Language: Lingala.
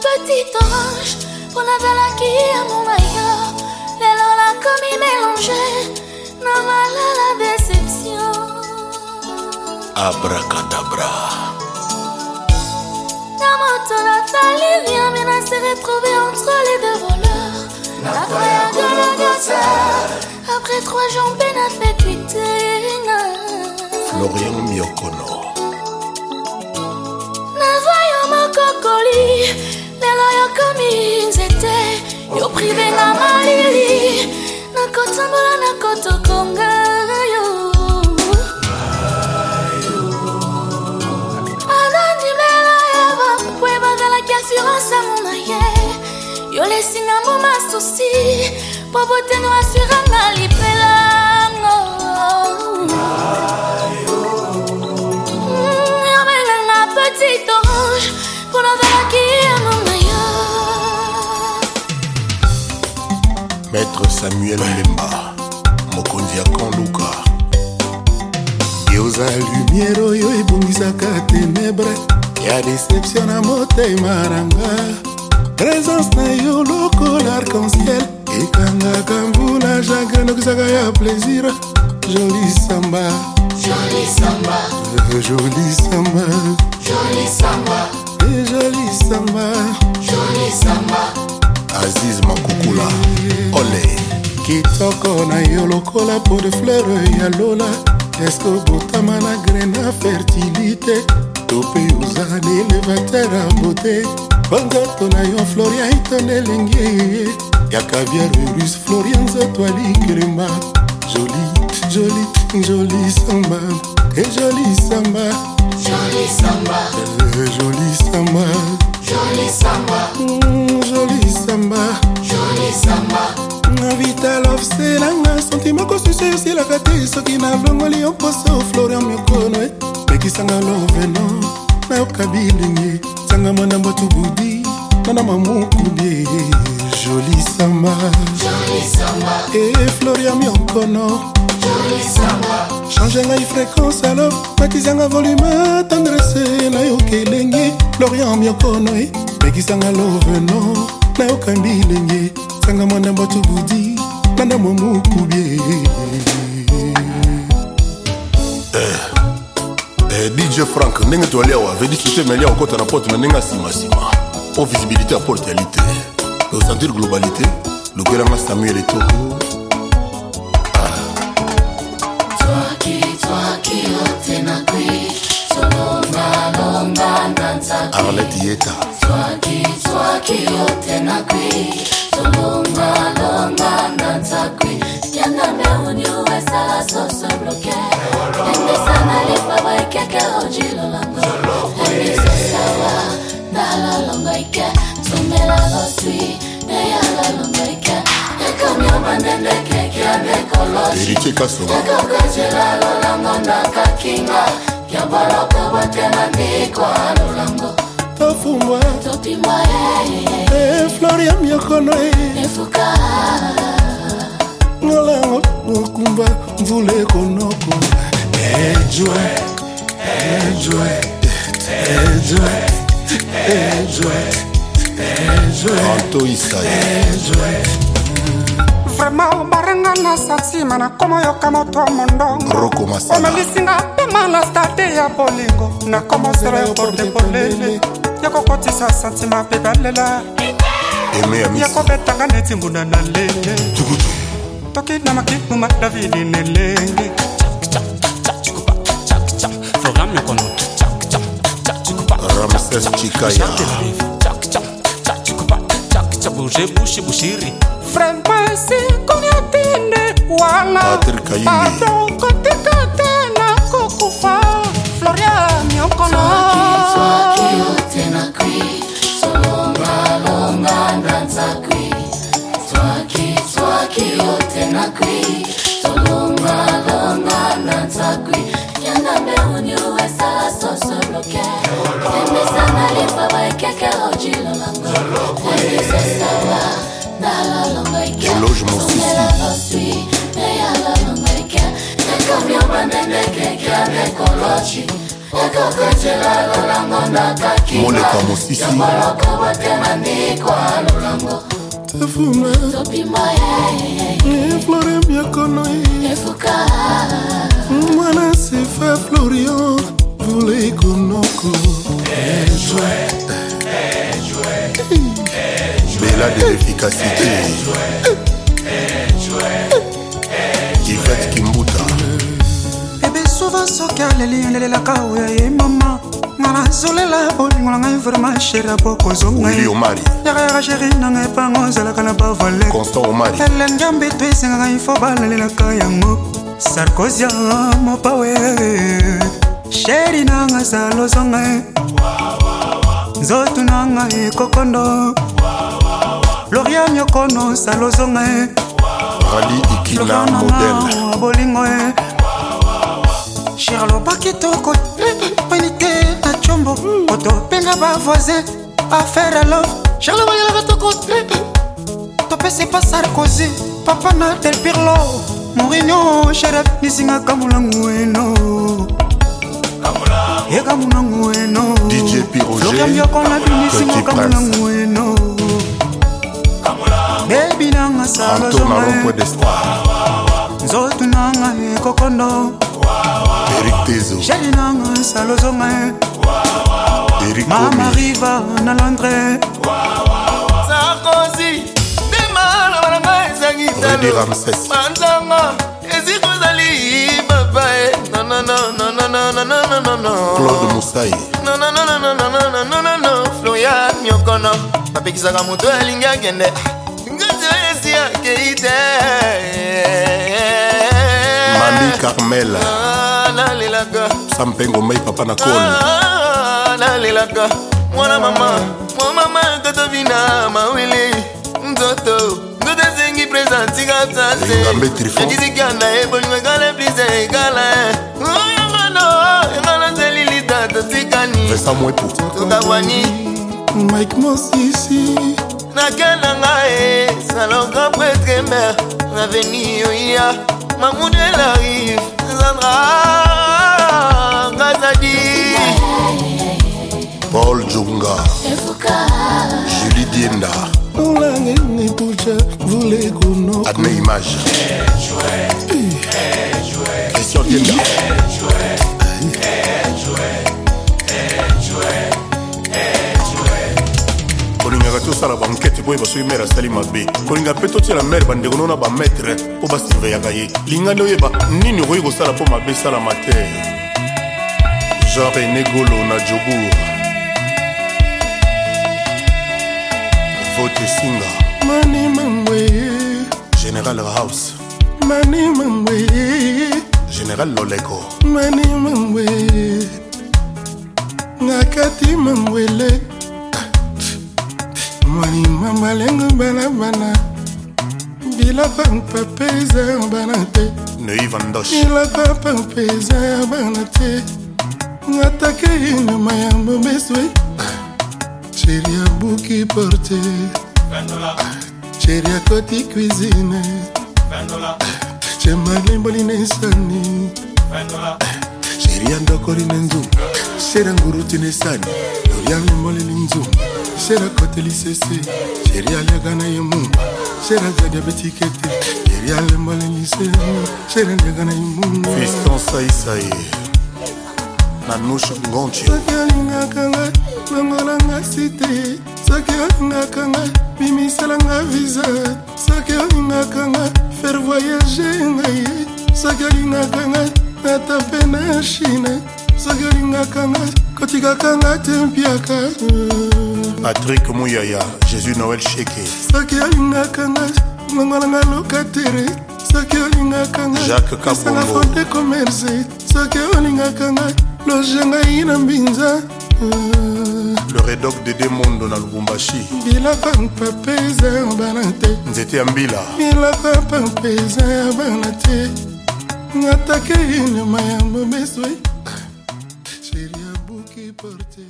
petite orange qu'on avait qui à mon maillot. Les l'a comme ils mélangeaient non voilà la déception. Abracadabra. Namoto Nathalie vient se retrouver entre les deux voleurs. La, la de la après trois jours mpe na fetwitena florian miokono nava yo mokokoli lelo yokomi nzete yo prive na malili nakotambola na kotokonga yo alandimela ya bapwe bazalaki assurance ya mona ye yo lesinga mo masusi mpo botengo asiranga lipelango abenganga mm, petit orange mpo nazalaki yango na yo maître samuel lemba mokonzi ya grand luka yoza lumière oyo ebongisaka ténèbre ya deception na motema na nga présence na yo lokola arc-en-ciel ekangaka mbula jacre nokisaka ya plaisir joli samba joli samba eh, joli samba joli samba e joli samba joli samba aziz makukula ole kitoko na yo lokola po de fleur ya lola eske obotama na grena fertilité to mpe oza na elevater a bote bangato na yo florian itone elengi ya cavier russe florian zatwali kelema joli joli joli samba e joli samba joli samba eh, joli samba joli samba mm, joli samba joli samba na vitalofelanga santimoko susu esilaka te soki nalongoli yo mposo florian miokono mekisanga eh. loveno nayoka bilingi sanga mwana mbwatu budi nana mamukudie joli samba e floria mionkono change ngai fréquence alo nakisanga volume tendrese nayoka elenge florian mionkono e eh, nakisanga loveno nayoka mbilenge sanga mwa ndambo tubudi na ndambo mokubie eh, dj frank ndenge toaliawa vedi sute meliawa okota na poto na ndenge asimasima o visibilité ya porte ya lite et au centre de globalité lokelanga samuel etoko ah. arlete yeta Yeah. komela boswi neyala longeka ekomi obandende keki ya bekoloshikokojela lolango nakakinga yaboloko botema ndikwa lolango tofumbwa topimwa e, florian yokono e. efuka ngolango mokumba mvula ekonoko ejwe ejwe ejwe ejwe vraimen barenga na sansima nakoma yoka moto mondongooomelisinga pema na stade ya bolingo nakoma zero yo porte polele ya kokotisa santima mpe balela ya kobetanga neti mbuna na lenge tokidamaki muma davidi na elenge Ramses Chikaya. chabuje bushi bushiri fren pasi kuniatinde wala atokotikatina kokufa floria miokono Swaki, swaki, otenakwi eloge mosisi moleka mosisi tafuma eflore biakono mwana sefa florio efficacité ivet kimbuta ebe souvent soki aleli alelelaka oyo ye mama nga nazolela bolingo na ngai vraimen sheri apokozo ngaioari yakayaka sheri na ngai mpango ozalaka na bavale constant omari elengi ambeto esenga ngai fo balelelaka yango sarkozia mopawe sheri na ngai zalozonga nzoto na ngai kokondo wow. gloria nyokono salozonga e rali ikila modele bolingo e sherloba kitoko penite na combo oto mpenga bavoisin affaire alo sherlo bayelaka toko topesi pa sarkozy papa na del pirlo morinio sheref nisingaka molangu eno yeka molangu eno dj pirogeyokona binisingoka molangu eno bebi nanga salozongae nzotu nanga ekokondo jeli nanga salozongae mama riva na londre sarkozy ndemana bananga ezangi talomanzanga ezikozali babae claude mousai floya nyokono bapekisaka moto alingi akende nalingi te mami carmela ah, nalelaka sampengo mai papa na kol ah, nalelaka mwana mama mwa mama totobina mawili nzoto nzoto esengi presantika saseedisika na ye bolingo ekala eplise ekala oyangano yangana selilita totikani tokabwani mike mosisi nakananga e salonga pretre mer aveni yoya mamudelarive zandra ngazadi paul junga julie dienda adna image question dienda tosala bankete mpo oyeba soki mere asali mabe kolinga mpe totiela mere bandeko nao na bametre mpo basurveyaka ye lingani oyeba nini okoki kosala mpo mabe esalama te jean rené golo na jobour vote singa mani mangwe général house mani mangwe général loleko mani mangwe ngakati mangwele mwanima mbalengo balabala bilapa mpape eza ya bana te bilapa mpape eza ya bana te ngataka ye nyama ya mobeswe cheri abuki porte cheri akoti cuisine chemalemboli na esani cheri andokoli na nzuma cheri anguruti na esani lori alemboleli nzuma shera koteli sese sheri alega na ye mumba shera zadia betikete yeri alembalenyise shera ndega na ye mumba fiston saisaye na nush ngonchi soki alingaka ngai longola ngai site soki olingaka ngai bimisela ngai visa soki olingaka ngai faire voyage ngai soki olingaka ngai nata mpe na chine soki olingaka ngai kotikaka ngai te mpiaka patrik muyaya jésus noel sheke soki alingaka nga ngongo na nga lokatere soki olingaka ngaisanga fonde commerce soki olingaka nga loge ngai na mbinza euh, le redoc de de mondo na lubumbashi bilaka mpape eza ya bana te nzete ya mbila bilaka mpape eza ya bana te ngatake nyama ya mobeso sheri ya buki porte